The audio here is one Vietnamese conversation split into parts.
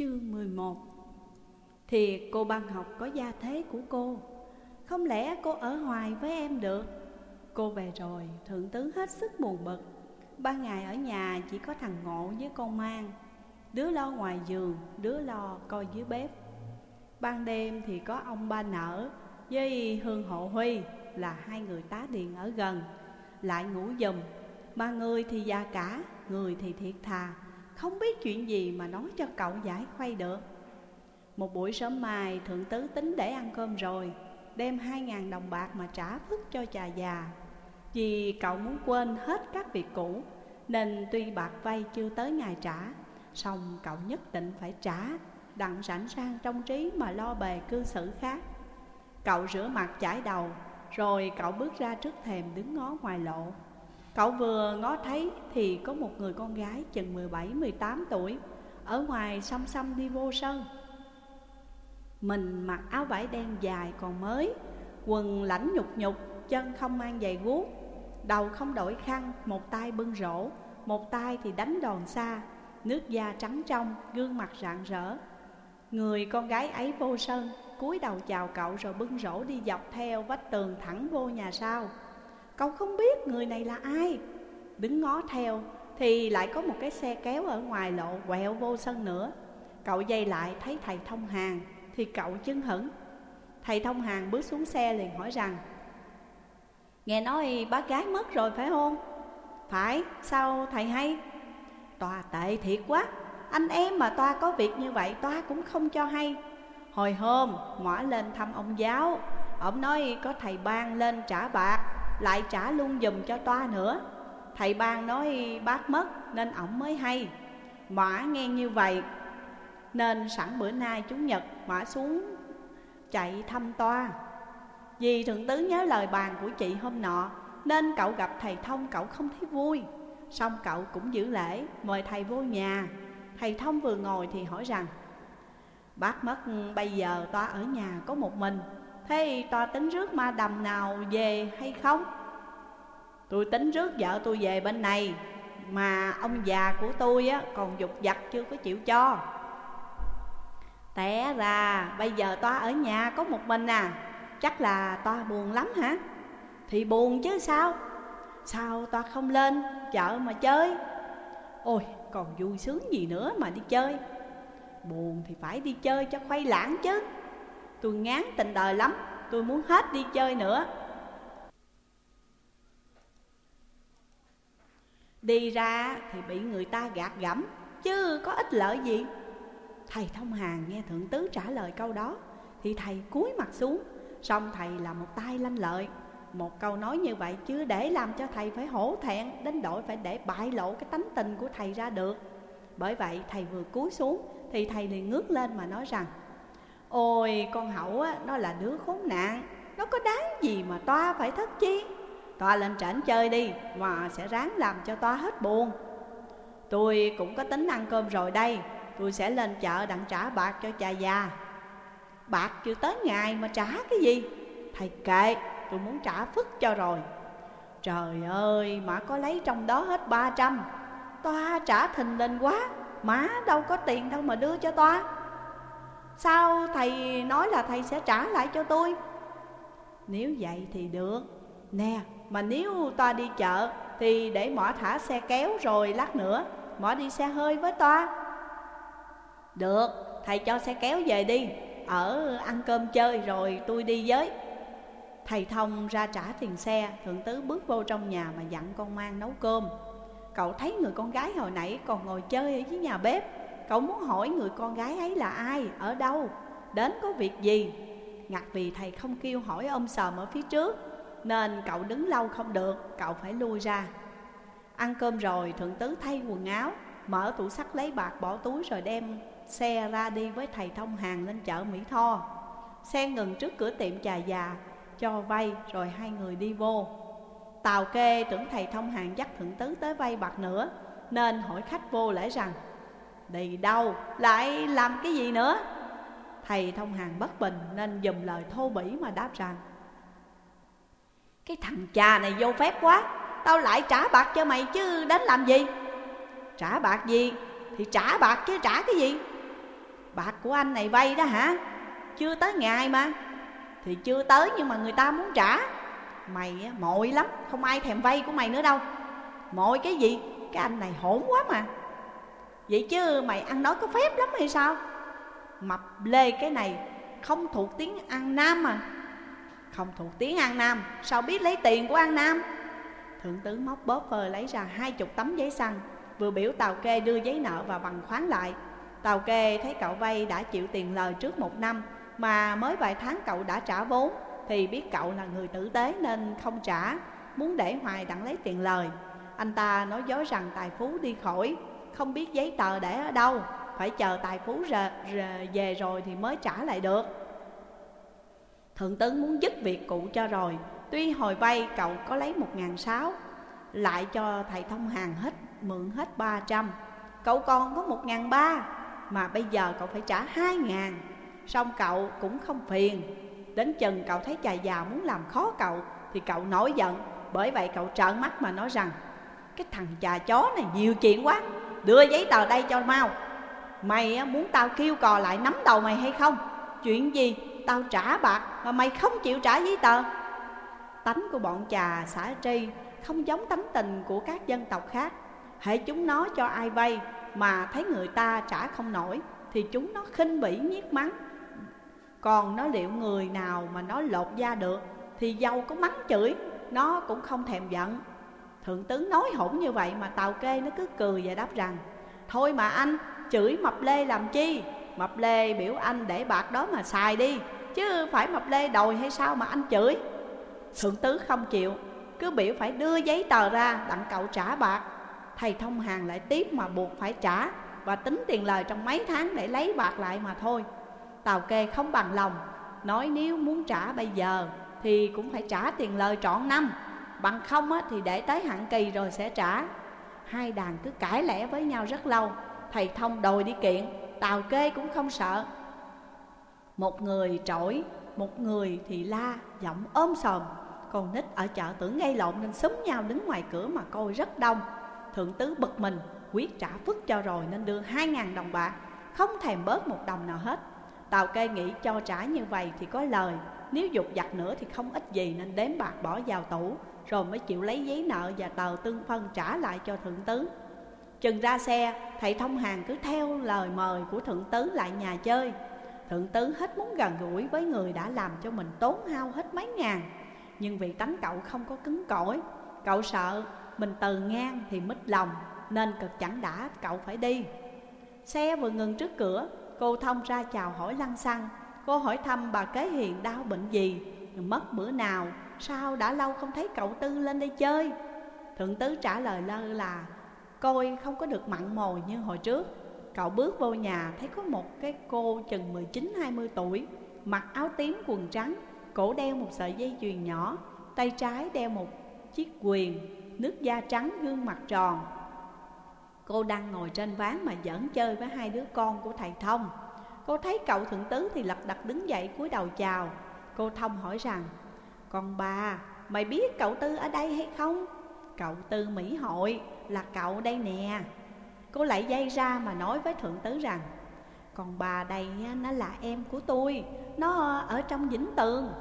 Chương 11 Thì cô băng học có gia thế của cô. Không lẽ cô ở hoài với em được? Cô về rồi, thượng tướng hết sức buồn bực. Ban ngày ở nhà chỉ có thằng Ngộ với con Mang. Đứa lo ngoài giường, đứa lo coi dưới bếp. Ban đêm thì có ông ba nở với Hương Hộ Huy Là hai người tá điện ở gần. Lại ngủ dùm. Ba người thì già cả, người thì thiệt thà. Không biết chuyện gì mà nói cho cậu giải khuây được. Một buổi sớm mai, thượng tứ tính để ăn cơm rồi, Đem hai ngàn đồng bạc mà trả phức cho trà già. Vì cậu muốn quên hết các việc cũ, Nên tuy bạc vay chưa tới ngày trả Xong cậu nhất định phải trả, Đặng sẵn sang trong trí mà lo bề cư xử khác. Cậu rửa mặt chải đầu, Rồi cậu bước ra trước thềm đứng ngó ngoài lộ. Cậu vừa ngó thấy thì có một người con gái chừng 17-18 tuổi Ở ngoài xăm xăm đi vô sân. Mình mặc áo vải đen dài còn mới Quần lãnh nhục nhục, chân không mang giày guốc Đầu không đổi khăn, một tay bưng rổ Một tay thì đánh đòn xa Nước da trắng trong, gương mặt rạng rỡ. Người con gái ấy vô sân cúi đầu chào cậu rồi bưng rổ đi dọc theo vách tường thẳng vô nhà sau. Cậu không biết người này là ai. Đứng ngó theo Thì lại có một cái xe kéo ở ngoài lộ quẹo vô sân nữa. Cậu dây lại thấy thầy thông hàng Thì cậu chưng hững Thầy thông hàng bước xuống xe liền hỏi rằng Nghe nói bác gái mất rồi phải không? Phải, sao thầy hay? tòa tệ thiệt quá. Anh em mà toa có việc như vậy toa cũng không cho hay. Hồi hôm mỏ lên thăm ông giáo Ông nói có thầy ban lên trả bạc lại trả luôn dùm cho toa nữa. Thầy ban nói, bác mất nên ổng mới hay. Mã nghe như vậy, Nên sẵn bữa nay chúng Nhật mã xuống chạy thăm toa. Vì thượng tứ nhớ lời bàn của chị hôm nọ, Nên cậu gặp thầy thông cậu không thấy vui. Xong cậu cũng giữ lễ, mời thầy vô nhà. Thầy thông vừa ngồi thì hỏi rằng, Bác mất, bây giờ toa ở nhà có một mình. Thế tòa tính rước ma đầm nào về hay không? Tôi tính rước vợ tôi về bên này Mà ông già của tôi á, còn dục dặt chưa có chịu cho Té ra bây giờ toa ở nhà có một mình à Chắc là toa buồn lắm hả? Thì buồn chứ sao? Sao toa không lên chợ mà chơi? Ôi còn vui sướng gì nữa mà đi chơi Buồn thì phải đi chơi cho khuây lãng chứ Tôi ngán tình đời lắm, Tôi muốn hết đi chơi nữa. Đi ra thì bị người ta gạt gẫm, Chứ có ích lợi gì? Thầy thông hàng nghe thượng tứ trả lời câu đó, Thì thầy cúi mặt xuống Xong thầy là một tay lanh lợi. Một câu nói như vậy chưa để làm cho thầy phải hổ thẹn, Đến đội phải để bại lộ cái tánh tình của thầy ra được. Bởi vậy thầy vừa cúi xuống, Thì thầy liền ngước lên mà nói rằng Ôi con hậu á, nó là đứa khốn nạn. Nó có đáng gì mà toa phải thất chi? Toa lên trển chơi đi Mà sẽ ráng làm cho toa hết buồn. Tôi cũng có tính ăn cơm rồi đây. Tôi sẽ lên chợ đặng trả bạc cho cha già. Bạc chưa tới ngày mà trả cái gì? Thầy kệ tôi muốn trả phức cho rồi. Trời ơi mà có lấy trong đó hết ba trăm. Toa trả thình lên quá Má đâu có tiền đâu mà đưa cho toa. Sao thầy nói là thầy sẽ trả lại cho tôi? Nếu vậy thì được. Nè mà nếu toa đi chợ Thì để mỏ thả xe kéo rồi lát nữa Mỏ đi xe hơi với toa Được Thầy cho xe kéo về đi. Ở ăn cơm chơi rồi tôi đi với. Thầy Thông ra trả tiền xe Thượng tứ bước vô trong nhà mà dặn con mang nấu cơm. Cậu thấy người con gái hồi nãy còn ngồi chơi ở dưới nhà bếp Cậu muốn hỏi người con gái ấy là ai, ở đâu, đến có việc gì? Ngặt vì thầy không kêu hỏi ông sờm ở phía trước Nên cậu đứng lâu không được, cậu phải lui ra. Ăn cơm rồi, thượng tứ thay quần áo Mở tủ sắt lấy bạc bỏ túi rồi đem xe ra đi với thầy thông hàng lên chợ Mỹ Tho. Xe ngừng trước cửa tiệm trà già Cho vay rồi hai người đi vô. Tàu kê tưởng thầy thông hàng dắt thượng tứ tới vay bạc nữa Nên hỏi khách vô lễ rằng Đi đâu lại làm cái gì nữa? Thầy thông hàng bất bình Nên dùm lời thô bỉ mà đáp rằng, Cái thằng cha này vô phép quá, Tao lại trả bạc cho mày chứ đến làm gì? Trả bạc gì? Thì trả bạc chứ trả cái gì? Bạc của anh này vay đó hả? Chưa tới ngày mà. Thì chưa tới nhưng mà người ta muốn trả. Mày mội lắm, Không ai thèm vay của mày nữa đâu. Mội cái gì? Cái anh này hỗn quá mà. Vậy chứ mày ăn nói có phép lắm hay sao? Mập lê cái này, Không thuộc tiếng An Nam à? Không thuộc tiếng An Nam, Sao biết lấy tiền của An Nam? Thượng tướng móc bóp phơ lấy ra hai chục tấm giấy xăng, Vừa biểu Tàu Kê đưa giấy nợ và bằng khoán lại. Tàu Kê thấy cậu vay đã chịu tiền lời trước một năm, Mà mới vài tháng cậu đã trả vốn, Thì biết cậu là người tử tế nên không trả, Muốn để hoài đặng lấy tiền lời. Anh ta nói dối rằng tài phú đi khỏi. Không biết giấy tờ để ở đâu. Phải chờ tài phú rờ, rờ, về rồi thì mới trả lại được. Thượng tướng muốn dứt việc cụ cho rồi. Tuy hồi vay cậu có lấy một ngàn sáu Lại cho thầy thông hàng hết mượn hết ba trăm. Cậu còn có một ngàn ba Mà bây giờ cậu phải trả hai ngàn. Xong cậu cũng không phiền. Đến chừng cậu thấy chài già muốn làm khó cậu Thì cậu nổi giận. Bởi vậy cậu trợn mắt mà nói rằng Cái thằng chà chó này nhiều chuyện quá. Đưa giấy tờ đây cho mau. Mày muốn tao kêu cò lại nắm đầu mày hay không? Chuyện gì? Tao trả bạc Mà mày không chịu trả giấy tờ. Tánh của bọn trà xã tri Không giống tánh tình của các dân tộc khác. Hãy chúng nó cho ai vay Mà thấy người ta trả không nổi Thì chúng nó khinh bỉ nhiếc mắng. Còn nó liệu người nào mà nó lột da được Thì dâu có mắng chửi, Nó cũng không thèm giận. Thượng tướng nói hỗn như vậy mà Tàu Kê nó cứ cười và đáp rằng, Thôi mà anh, chửi Mập Lê làm chi? Mập Lê biểu anh để bạc đó mà xài đi, Chứ phải Mập Lê đòi hay sao mà anh chửi? Thượng tứ không chịu, Cứ biểu phải đưa giấy tờ ra đặng cậu trả bạc. Thầy thông hàng lại tiếp mà buộc phải trả Và tính tiền lời trong mấy tháng để lấy bạc lại mà thôi. Tàu kê không bằng lòng, Nói nếu muốn trả bây giờ Thì cũng phải trả tiền lời trọn năm. Bằng không á, thì để tới hạn kỳ rồi sẽ trả. Hai đàn cứ cãi lẽ với nhau rất lâu. Thầy thông đòi đi kiện Tàu kê cũng không sợ. Một người trỗi Một người thì la giọng ôm sòm. Còn nít ở chợ tưởng gây lộn nên súng nhau đứng ngoài cửa mà coi rất đông. Thượng tứ bực mình quyết trả phức cho rồi nên đưa hai ngàn đồng bạc. Không thèm bớt một đồng nào hết. Tàu kê nghĩ cho trả như vậy thì có lời. Nếu dục giặt nữa thì không ít gì nên đếm bạc bỏ vào tủ. Rồi mới chịu lấy giấy nợ và tờ tương phân trả lại cho thượng tứ. Chừng ra xe, thầy thông hàng cứ theo lời mời của thượng tứ lại nhà chơi. Thượng tứ hết muốn gần gũi với người đã làm cho mình tốn hao hết mấy ngàn. Nhưng vì tánh cậu không có cứng cỏi Cậu sợ mình từ ngang thì mít lòng Nên cực chẳng đã cậu phải đi. Xe vừa ngừng trước cửa Cô thông ra chào hỏi lăng xăng. Cô hỏi thăm bà kế hiền đau bệnh gì. Mất bữa nào, Sao đã lâu không thấy cậu Tư lên đây chơi? Thượng tứ trả lời lơ là, Coi không có được mặn mồi như hồi trước. Cậu bước vô nhà, thấy có một cái cô chừng 19-20 tuổi, Mặc áo tím quần trắng, Cổ đeo một sợi dây chuyền nhỏ, Tay trái đeo một chiếc quyền, Nước da trắng, gương mặt tròn. Cô đang ngồi trên ván mà giỡn chơi với hai đứa con của thầy Thông. Cô thấy cậu thượng tứ thì lật đật đứng dậy cúi đầu chào. Cô Thông hỏi rằng Con bà, mày biết cậu Tư ở đây hay không? Cậu Tư Mỹ Hội là cậu đây nè. Cô lại dây ra mà nói với thượng tứ rằng Còn bà đây nó là em của tôi Nó ở trong vĩnh tường.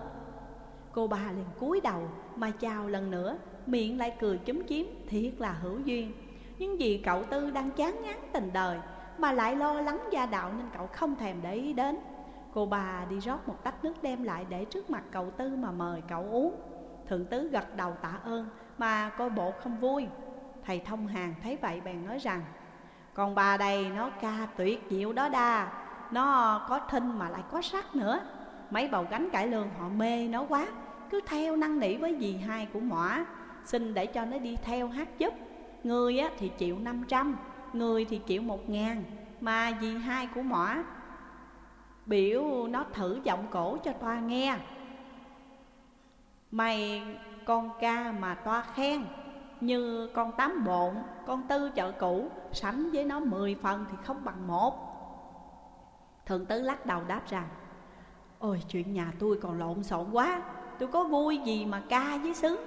Cô bà liền cúi đầu mà chào lần nữa Miệng lại cười chúm chiếm thiệt là hữu duyên. Nhưng vì cậu Tư đang chán ngán tình đời Mà lại lo lắng gia đạo nên cậu không thèm để ý đến. Cô bà đi rót một tách nước đem lại để trước mặt cậu Tư mà mời cậu uống. Thượng tứ gật đầu tạ ơn mà coi bộ không vui. Thầy thông hàng thấy vậy bèn nói rằng Còn bà đây nó ca tuyệt diệu đó đa. Nó có thinh mà lại có sắc nữa. Mấy bầu gánh cải lương họ mê nó quá. Cứ theo năn nỉ với dì hai của mỏa Xin để cho nó đi theo hát giúp. Người á, thì chịu 500 Người thì chịu 1 ngàn. Mà dì hai của mỏa Biểu nó thử giọng cổ cho toa nghe. Mày con ca mà toa khen Như con tám bộn, con tư chợ cũ Sánh với nó 10 phần thì không bằng một. Thượng tứ lắc đầu đáp rằng Ôi chuyện nhà tôi còn lộn xộn quá Tôi có vui gì mà ca với sướng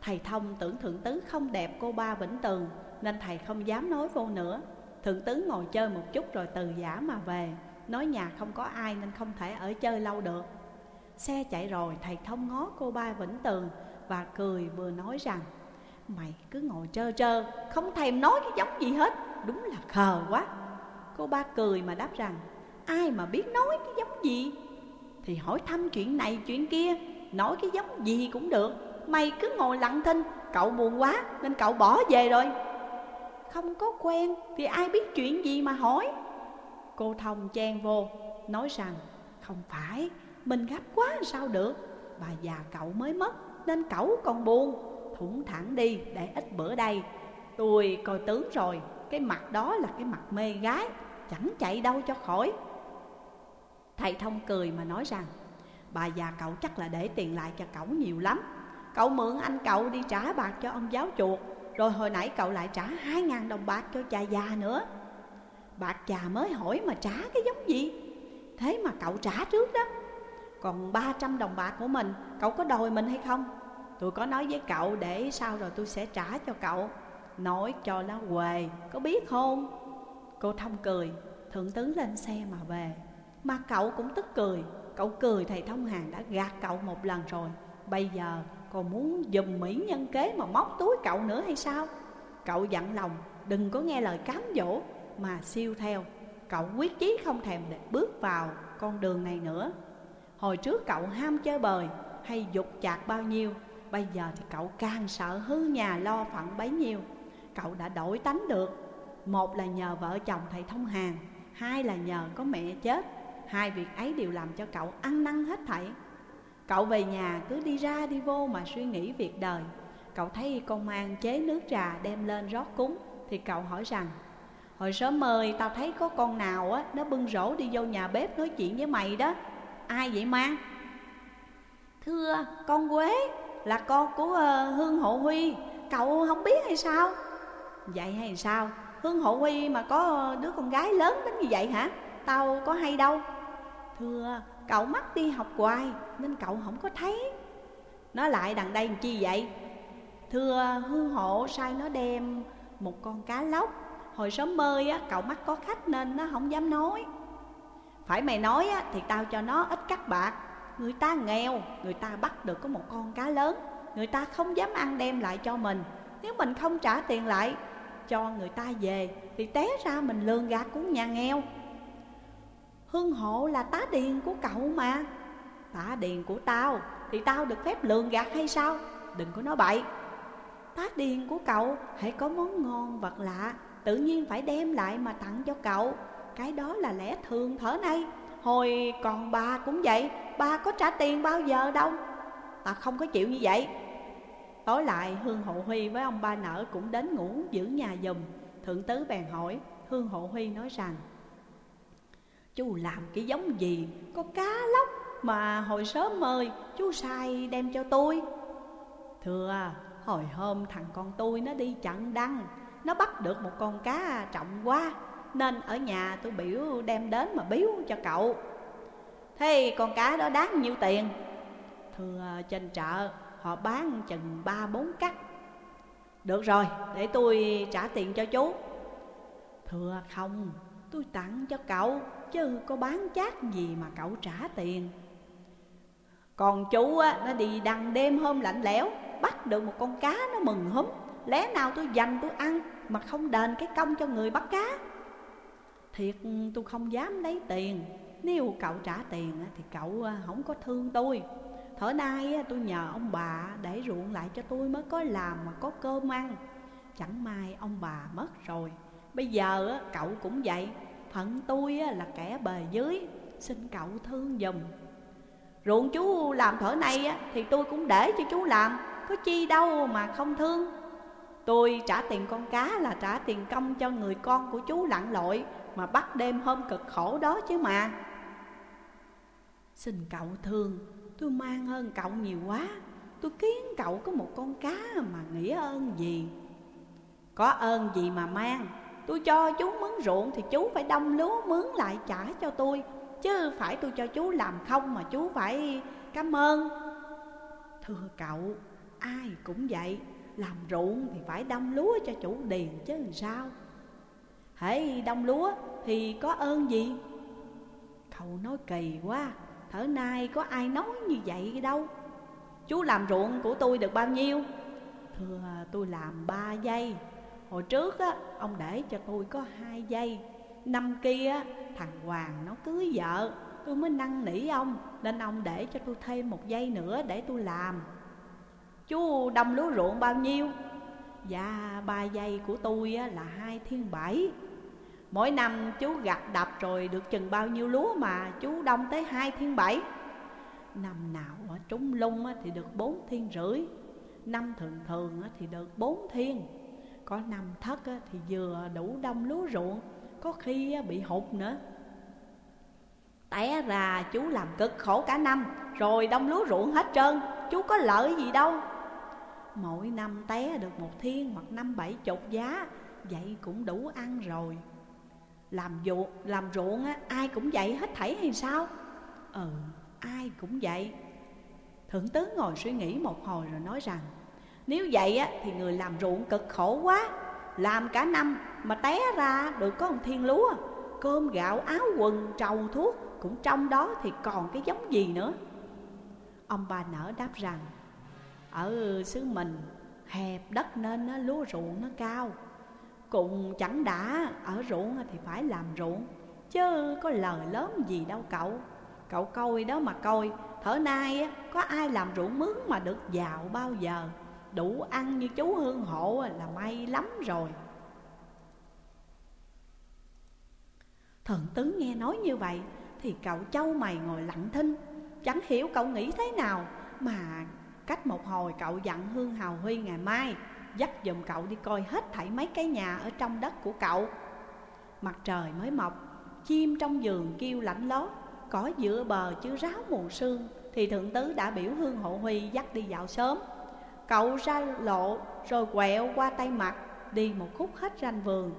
Thầy thông tưởng thượng tứ không đẹp cô ba Vĩnh Tường Nên thầy không dám nói vô nữa. Thượng tứ ngồi chơi một chút rồi từ giả mà về. Nói nhà không có ai nên không thể ở chơi lâu được. Xe chạy rồi, thầy thông ngó cô ba Vĩnh Tường Và cười vừa nói rằng, Mày cứ ngồi trơ trơ, Không thèm nói cái giống gì hết, Đúng là khờ quá. Cô ba cười mà đáp rằng, Ai mà biết nói cái giống gì? Thì hỏi thăm chuyện này, chuyện kia, Nói cái giống gì cũng được. Mày cứ ngồi lặng thinh, Cậu buồn quá nên cậu bỏ về rồi. Không có quen Thì ai biết chuyện gì mà hỏi. Cô Thông chen vô, Nói rằng, không phải, Mình gấp quá sao được. Bà già cậu mới mất, Nên cậu còn buồn. Thủng thẳng đi, để ít bữa đây. Tôi coi tướng rồi, Cái mặt đó là cái mặt mê gái, Chẳng chạy đâu cho khỏi. Thầy Thông cười mà nói rằng, Bà già cậu chắc là để tiền lại cho cậu nhiều lắm. Cậu mượn anh cậu đi trả bạc cho ông giáo chuột, Rồi hồi nãy cậu lại trả hai ngàn đồng bạc cho cha già nữa. Bạc già mới hỏi mà trả cái giống gì? Thế mà cậu trả trước đó. Còn 300 đồng bạc của mình, Cậu có đòi mình hay không? Tôi có nói với cậu để sau rồi tôi sẽ trả cho cậu. Nói cho nó quề Có biết không? Cô Thông cười, Thượng tướng lên xe mà về. Mà cậu cũng tức cười. Cậu cười thầy Thông Hàng đã gạt cậu một lần rồi. Bây giờ còn muốn dùm mỹ nhân kế mà móc túi cậu nữa hay sao? Cậu dặn lòng, đừng có nghe lời cám dỗ. Mà siêu theo. Cậu quyết chí không thèm để bước vào con đường này nữa. Hồi trước cậu ham chơi bời hay dục chạc bao nhiêu, Bây giờ thì cậu càng sợ hư nhà lo phận bấy nhiêu. Cậu đã đổi tánh được. Một là nhờ vợ chồng thầy thông hàng Hai là nhờ có mẹ chết. Hai việc ấy đều làm cho cậu ăn năn hết thảy. Cậu về nhà cứ đi ra đi vô mà suy nghĩ việc đời. Cậu thấy con mang chế nước trà đem lên rót cúng, Thì cậu hỏi rằng Hồi sớm mời tao thấy có con nào á Nó bưng rổ đi vô nhà bếp nói chuyện với mày đó Ai vậy mang? Thưa con Quế là con của uh, Hương Hộ Huy Cậu không biết hay sao? Vậy hay sao? Hương Hộ Huy mà có ờ, đứa con gái lớn đến như vậy hả? Tao có hay đâu Thưa cậu mắc đi học hoài Nên cậu không có thấy Nó lại đằng đây làm chi vậy Thưa Hương Hộ sai nó đem một con cá lóc Hồi sớm mơi á, cậu mắc có khách nên nó không dám nói. Phải mày nói á, thì tao cho nó ít cắt bạc. Người ta nghèo, người ta bắt được có một con cá lớn. Người ta không dám ăn đem lại cho mình. Nếu mình không trả tiền lại cho người ta về Thì té ra mình lường gạt của nhà nghèo. Hương hộ là tá điền của cậu mà. Tá điền của tao Thì tao được phép lường gạt hay sao? Đừng có nói bậy. Tá điền của cậu hãy có món ngon vật lạ. Tự nhiên phải đem lại mà tặng cho cậu. Cái đó là lẽ thường thở nay Hồi còn bà cũng vậy. Bà có trả tiền bao giờ đâu. Ta không có chịu như vậy. Tối lại, Hương Hộ Huy với ông ba nở cũng đến ngủ giữ nhà giùm. Thượng tứ bèn hỏi, Hương Hộ Huy nói rằng, Chú làm cái giống gì? Có cá lóc mà hồi sớm mời, Chú sai đem cho tôi. Thưa, hồi hôm thằng con tôi nó đi chặn đăng nó bắt được một con cá trọng quá Nên ở nhà tôi biểu đem đến mà biếu cho cậu. Thế con cá đó đáng nhiêu tiền? Thưa trên chợ họ bán chừng ba bốn cắt. Được rồi để tôi trả tiền cho chú. Thưa không tôi tặng cho cậu Chứ có bán chát gì mà cậu trả tiền. Còn chú á, nó đi đằng đêm hôm lạnh lẽo Bắt được một con cá nó mừng húm. Lẽ nào tôi dành tôi ăn? Mà không đền cái công cho người bắt cá. Thiệt, tôi không dám lấy tiền. Nếu cậu trả tiền thì cậu à, không có thương tôi. Thở nay tôi nhờ ông bà để ruộng lại cho tôi mới có làm mà có cơm ăn. Chẳng may ông bà mất rồi. Bây giờ cậu cũng vậy. Phận tôi là kẻ bề dưới. Xin cậu thương dùm Ruộng chú làm thở nay thì tôi cũng để cho chú làm. Có chi đâu mà không thương. Tôi trả tiền con cá là trả tiền công cho người con của chú lặn lội Mà bắt đêm hôm cực khổ đó chứ mà. Xin cậu thương Tôi mang ơn cậu nhiều quá. Tôi kiến cậu có một con cá mà nghĩa ơn gì? Có ơn gì mà mang? Tôi cho chú mướn ruộng thì chú phải đông lúa mướn lại trả cho tôi Chứ phải tôi cho chú làm không mà chú phải cảm ơn. Thưa cậu, ai cũng vậy. Làm ruộng thì phải đâm lúa cho chủ điền chứ làm sao? Hãy đông lúa thì có ơn gì? Cậu nói kỳ quá Thở nay có ai nói như vậy đâu. Chú làm ruộng của tôi được bao nhiêu? Thưa tôi làm ba giây. Hồi trước á, ông để cho tôi có hai giây. Năm kia thằng Hoàng nó cưới vợ. Tôi mới năn nỉ ông Nên ông để cho tôi thêm một giây nữa để tôi làm. Chú đông lúa ruộng bao nhiêu? Dạ ba giây của tôi là hai thiên bảy. Mỗi năm chú gặt đập rồi được chừng bao nhiêu lúa mà chú đông tới hai thiên bảy. Năm nào trúng lung thì được bốn thiên rưỡi. Năm thường thường thì được bốn thiên. Có năm thất thì vừa đủ đông lúa ruộng, Có khi bị hụt nữa. Té ra chú làm cực khổ cả năm, Rồi đông lúa ruộng hết trơn, Chú có lợi gì đâu. Mỗi năm té được một thiên hoặc năm bảy chục giá Vậy cũng đủ ăn rồi. Làm ruộng, làm ruộng á, ai cũng vậy hết thảy hay sao? Ừ, ai cũng vậy. Thượng tướng ngồi suy nghĩ một hồi rồi nói rằng Nếu vậy á, thì người làm ruộng cực khổ quá. Làm cả năm mà té ra được có một thiên lúa. Cơm gạo áo quần trầu thuốc Cũng trong đó thì còn cái giống gì nữa? Ông bà nở đáp rằng ở xứ mình, hẹp đất nên nó lúa ruộng nó cao. Cùng chẳng đã, ở ruộng thì phải làm ruộng, Chứ có lời lớn gì đâu cậu. Cậu coi đó mà coi, Thở nay có ai làm ruộng mướn mà được giàu bao giờ? Đủ ăn như chú Hương Hộ là may lắm rồi. Thần tướng nghe nói như vậy, Thì cậu châu mày ngồi lặng thinh. Chẳng hiểu cậu nghĩ thế nào, Mà cách một hồi cậu dặn Hương Hào Huy ngày mai, Dắt dùm cậu đi coi hết thảy mấy cái nhà ở trong đất của cậu. Mặt trời mới mọc, Chim trong giường kêu lạnh lót, Cỏ giữa bờ chứ ráo mù sương, Thì thượng tứ đã biểu Hương Hộ Huy dắt đi dạo sớm. Cậu ra lộ rồi quẹo qua tay mặt, Đi một khúc hết ranh vườn,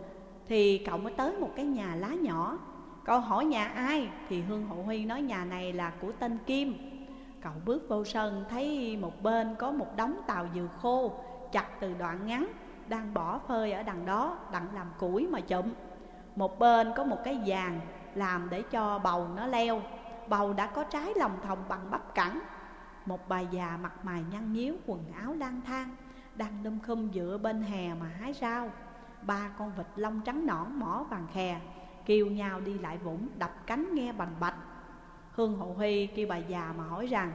Thì cậu mới tới một cái nhà lá nhỏ. Cậu hỏi nhà ai? Thì Hương Hộ Huy nói nhà này là của tên Kim. Cậu bước vô sân, thấy một bên có một đống tàu dừa khô Chặt từ đoạn ngắn, Đang bỏ phơi ở đằng đó, Đặng làm củi mà chụm. Một bên có một cái vàng làm để cho bầu nó leo. Bầu đã có trái lòng thòng bằng bắp cẳng. Một bà già mặt mày nhăn nhíu, quần áo lang thang, Đang đâm khum dựa bên hè mà hái rau. Ba con vịt lông trắng nõn mỏ vàng khè Kêu nhau đi lại vũng, đập cánh nghe bành bạch. Hương hậu Huy kêu bà già mà hỏi rằng,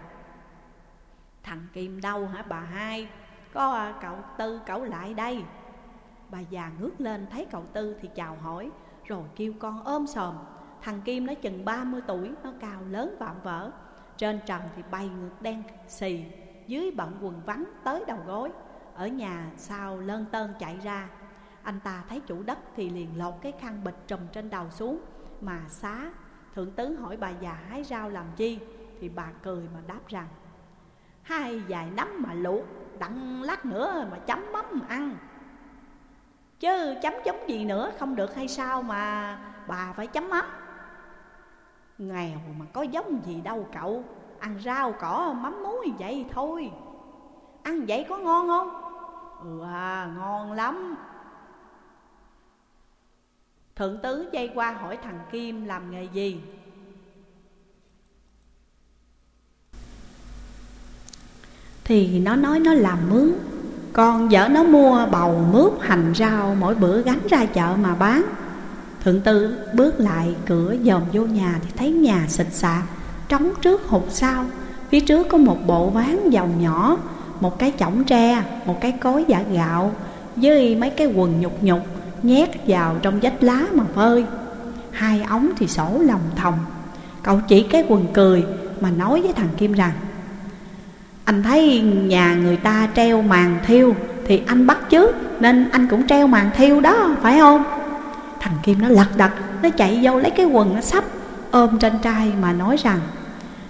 Thằng Kim đâu hả bà hai? Có à, cậu Tư cậu lại đây. Bà già ngước lên thấy cậu Tư thì chào hỏi, Rồi kêu con ôm sòm. Thằng Kim nó chừng 30 tuổi, Nó cao lớn vạm vỡ. Trên trần thì bay ngược đen xì, Dưới bận quần vắng tới đầu gối. Ở nhà sau lơn tơn chạy ra. Anh ta thấy chủ đất thì liền lột cái khăn bịch trùm trên đầu xuống, Mà xá Thượng tứ hỏi bà già hái rau làm chi? Thì bà cười mà đáp rằng Hai vài nắm mà luộc Đặng lát nữa mà chấm mắm ăn. Chứ chấm giống gì nữa không được hay sao mà bà phải chấm mắm? Nghèo mà có giống gì đâu cậu Ăn rau cỏ mắm muối vậy thôi. Ăn vậy có ngon không? Ừ à, ngon lắm. Thượng tứ dây qua hỏi thằng Kim làm nghề gì? Thì nó nói nó làm mướn. Còn vợ nó mua bầu mướp hành rau Mỗi bữa gánh ra chợ mà bán. Thượng tư bước lại cửa dòm vô nhà Thì thấy nhà xịt xạ Trống trước hụt sau Phía trước có một bộ ván dòng nhỏ, Một cái chỏng tre, Một cái cối giả gạo, Với mấy cái quần nhục nhục. Nhét vào trong vách lá mà phơi. Hai ống thì sổ lòng thòng. Cậu chỉ cái quần cười Mà nói với thằng Kim rằng, Anh thấy nhà người ta treo màn thiêu Thì anh bắt chứ Nên anh cũng treo màn thiêu đó, Phải không? Thằng Kim nó lật đật, Nó chạy vô lấy cái quần nó sắp, Ôm trên trai mà nói rằng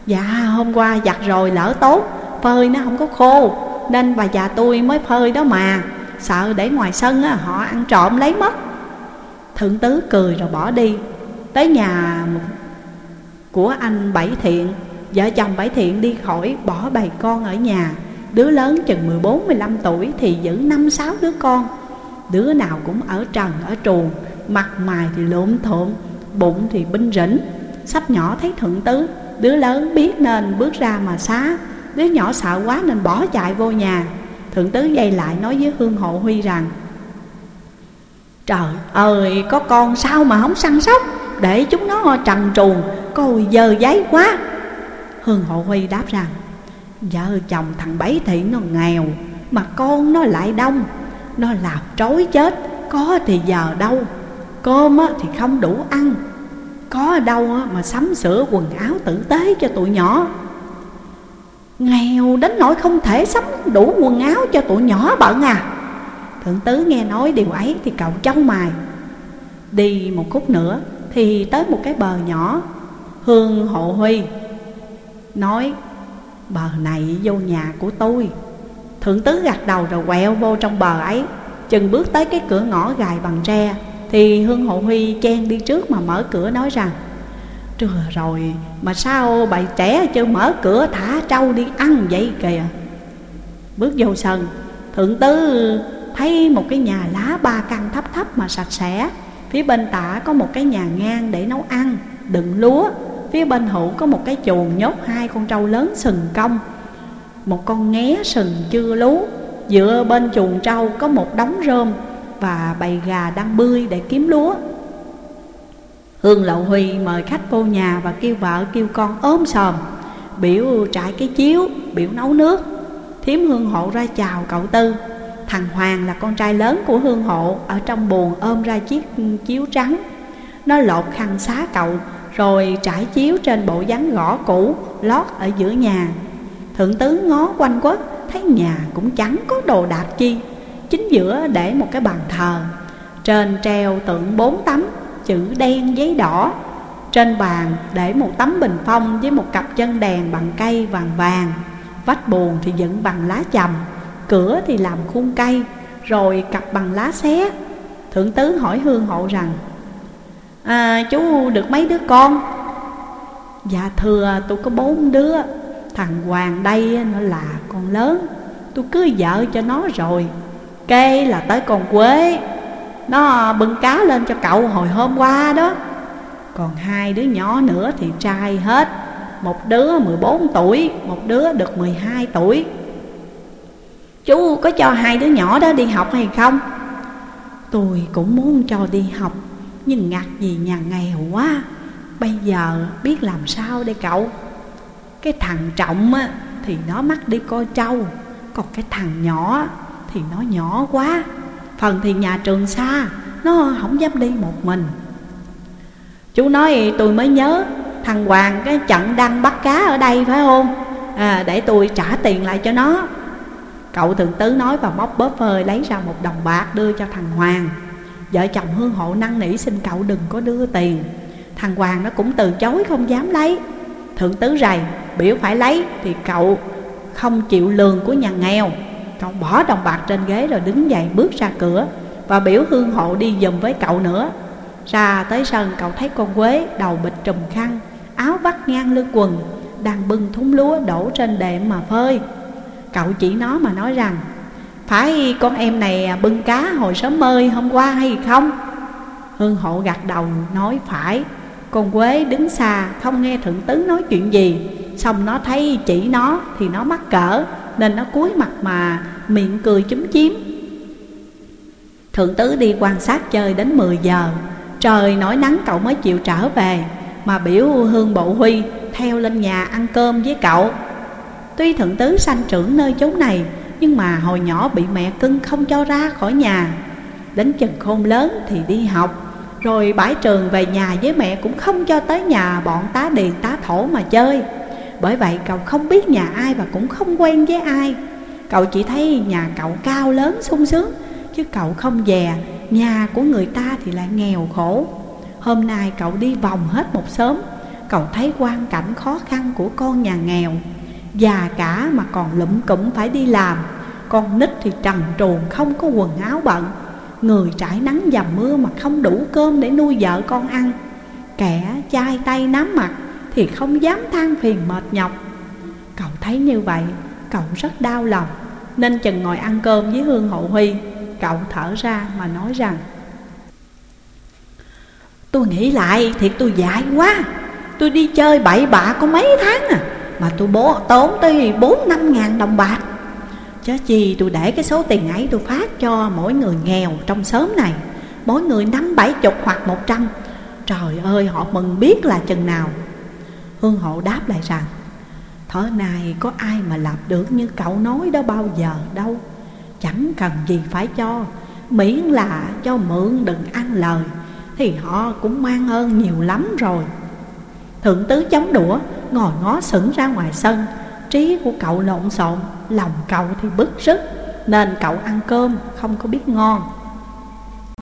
Dạ hôm qua giặt rồi lỡ tốt, Phơi nó không có khô, Nên bà già tôi mới phơi đó mà. Sợ để ngoài sân á, họ ăn trộm lấy mất. Thượng tứ cười rồi bỏ đi. Tới nhà của anh Bảy Thiện Vợ chồng Bảy Thiện đi khỏi bỏ bầy con ở nhà. Đứa lớn chừng 14-15 tuổi thì giữ 5-6 đứa con. Đứa nào cũng ở trần ở truồng Mặt mày thì lộn thộn Bụng thì binh rỉnh. Sắp nhỏ thấy thượng tứ Đứa lớn biết nên bước ra mà xá. Đứa nhỏ sợ quá nên bỏ chạy vô nhà. Thượng tứ dây lại nói với Hương Hộ Huy rằng, Trời ơi, có con sao mà không săn sóc? Để chúng nó trần truồng, Coi dơ giấy quá. Hương Hộ Huy đáp rằng, Vợ chồng thằng Bảy Thị nó nghèo, Mà con nó lại đông. Nó làm trối chết, Có thì giờ đâu, Cơm thì không đủ ăn. Có ở đâu mà sắm sửa quần áo tử tế cho tụi nhỏ. Nghèo đến nỗi không thể sắm đủ quần áo cho tụi nhỏ bận à. Thượng tứ nghe nói điều ấy thì cậu châu mài Đi một khúc nữa thì tới một cái bờ nhỏ, Hương Hộ Huy. Nói, bờ này vô nhà của tôi. Thượng tứ gật đầu rồi quẹo vô trong bờ ấy. Chừng bước tới cái cửa ngõ gài bằng tre Thì Hương Hộ Huy chen đi trước mà mở cửa nói rằng Trưa rồi mà sao bà trẻ chưa mở cửa thả trâu đi ăn vậy kìa. Bước vô sân Thượng tứ thấy một cái nhà lá ba căn thấp thấp mà sạch sẽ. Phía bên tả có một cái nhà ngang để nấu ăn, đựng lúa. Phía bên hữu có một cái chuồng nhốt hai con trâu lớn sừng cong. Một con nghé sừng chưa lú. Dựa bên chuồng trâu có một đống rơm Và bầy gà đang bươi để kiếm lúa. Hương Lậu Huy mời khách vô nhà và kêu vợ kêu con ốm sòm. Biểu trải cái chiếu, biểu nấu nước. Thiếm Hương Hộ ra chào cậu Tư. Thằng Hoàng là con trai lớn của Hương Hộ Ở trong buồng ôm ra chiếc chiếu trắng. Nó lột khăn xá cậu Rồi trải chiếu trên bộ dáng gõ cũ Lót ở giữa nhà. Thượng tứ ngó quanh quất Thấy nhà cũng chẳng có đồ đạc chi. Chính giữa để một cái bàn thờ Trên treo tượng bốn tấm. Chữ đen giấy đỏ Trên bàn để một tấm bình phong Với một cặp chân đèn bằng cây vàng vàng. Vách buồn thì dựng bằng lá chầm Cửa thì làm khung cây Rồi cặp bằng lá xé. Thượng tứ hỏi hương hộ rằng à, Chú được mấy đứa con? Dạ thưa tôi có bốn đứa. Thằng Hoàng đây nó là con lớn. Tôi cưới vợ cho nó rồi. Cây là tới con Quế. Nó bưng cá lên cho cậu hồi hôm qua đó. Còn hai đứa nhỏ nữa thì trai hết. Một đứa 14 tuổi Một đứa được 12 tuổi. Chú có cho hai đứa nhỏ đó đi học hay không? Tôi cũng muốn cho đi học Nhưng ngặt gì nhà nghèo quá. Bây giờ biết làm sao đây cậu? Cái thằng trọng á, thì nó mắc đi coi trâu. Còn cái thằng nhỏ thì nó nhỏ quá. Phần thì nhà trường xa Nó không dám đi một mình. Chú nói tôi mới nhớ Thằng Hoàng cái trận đang bắt cá ở đây phải không? À, Để tôi trả tiền lại cho nó. Cậu thượng tứ nói và móc bóp phơi lấy ra một đồng bạc đưa cho thằng Hoàng. Vợ chồng hương hộ năn nỉ xin cậu đừng có đưa tiền. Thằng Hoàng nó cũng từ chối không dám lấy. Thượng tứ rầy biểu phải lấy thì cậu không chịu lường của nhà nghèo. Cậu bỏ đồng bạc trên ghế rồi đứng dậy bước ra cửa Và biểu hương hộ đi dùm với cậu nữa. Ra tới sân, cậu thấy con quế đầu bịch trùm khăn, Áo vắt ngang lưng quần, Đang bưng thúng lúa đổ trên đệm mà phơi. Cậu chỉ nó mà nói rằng, Phải, con em này bưng cá hồi sớm mơi hôm qua hay không? Hương hộ gật đầu nói, phải. Con Quế đứng xa, không nghe thượng tứ nói chuyện gì, Xong nó thấy chỉ nó thì nó mắc cỡ. Nên nó cúi mặt mà miệng cười chúm chím. Thượng tứ đi quan sát chơi đến 10 giờ, Trời nổi nắng cậu mới chịu trở về, Mà biểu Hương Bộ Huy theo lên nhà ăn cơm với cậu. Tuy thượng tứ sanh trưởng nơi chốn này, Nhưng mà hồi nhỏ bị mẹ cưng không cho ra khỏi nhà. Đến chừng khôn lớn thì đi học, Rồi bãi trường về nhà với mẹ cũng không cho tới nhà bọn tá điền tá thổ mà chơi. Bởi vậy cậu không biết nhà ai và cũng không quen với ai. Cậu chỉ thấy nhà cậu cao lớn sung sướng, Chứ cậu không dè, Nhà của người ta thì lại nghèo khổ. Hôm nay cậu đi vòng hết một sớm Cậu thấy quan cảnh khó khăn của con nhà nghèo. Già cả mà còn lụm cụm phải đi làm, Con nít thì trần truồng không có quần áo bận. Người trải nắng dầm mưa mà không đủ cơm để nuôi vợ con ăn. Kẻ chai tay nắm mặt thì không dám than phiền mệt nhọc. Cậu thấy như vậy, cậu rất đau lòng Nên chừng ngồi ăn cơm với Hương Hậu Huy Cậu thở ra mà nói rằng Tôi nghĩ lại thiệt tôi dại quá Tôi đi chơi bậy bạ có mấy tháng à Mà tôi bố tốn tới bốn năm ngàn đồng bạc. Chớ chi tôi để cái số tiền ấy tôi phát cho mỗi người nghèo trong xóm này Mỗi người năm bảy chục hoặc một trăm. Trời ơi họ mừng biết là chừng nào Hương hộ đáp lại rằng, Thở này có ai mà làm được như cậu nói đó bao giờ đâu. Chẳng cần gì phải cho, Miễn là cho mượn đừng ăn lời, Thì họ cũng mang ơn nhiều lắm rồi. Thượng tứ chống đũa, Ngồi ngó sững ra ngoài sân. Trí của cậu lộn xộn, Lòng cậu thì bức rứt, Nên cậu ăn cơm không có biết ngon.